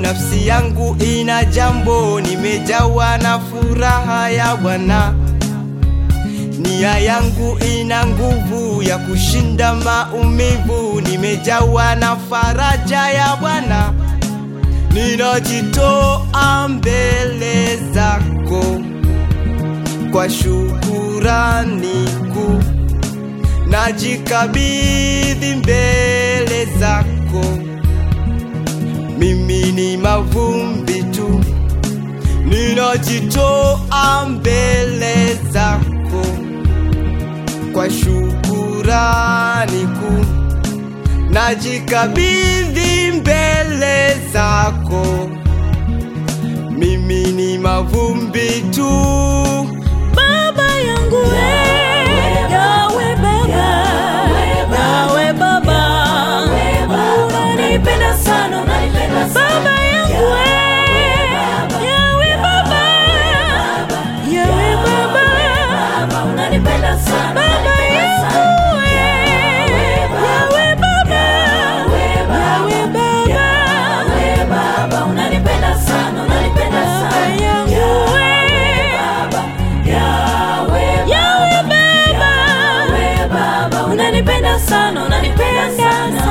nafsi yangu ina jambo, nimejawa na furaha ya Bwana. Nia yangu ina nguvu ya kushinda maumivu, nimejawa na faraja ya Bwana. Ninajitoa mbele zako kwa shukurani kuu, najikabidhi mbele zako. Ninajitoa mbele zako kwa shukurani kuu, najikabidhi mbele zako. Mimi ni mavumbi tu, sana, unanipenda sana.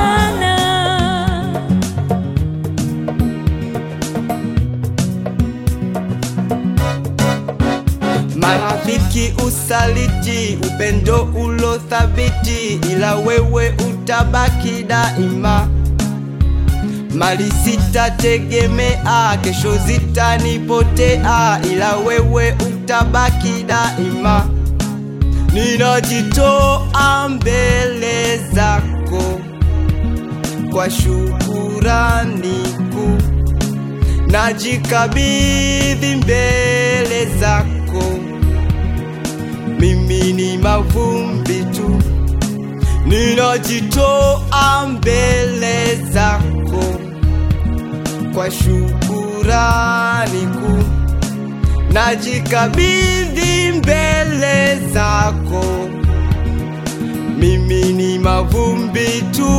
marafiki usaliti, upendo ulo thabiti, ila wewe utabaki daima. Mali sitategemea, kesho zitanipotea, ila wewe utabaki daima. Ninajitoa mbele kwa shukurani kuu, najikabidhi mbele zako. Mimi ni mavumbi tu, ninajitoa mbele zako. Kwa shukurani kuu, najikabidhi mbele zako. Mimi ni mavumbi tu,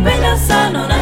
penny, penny, son,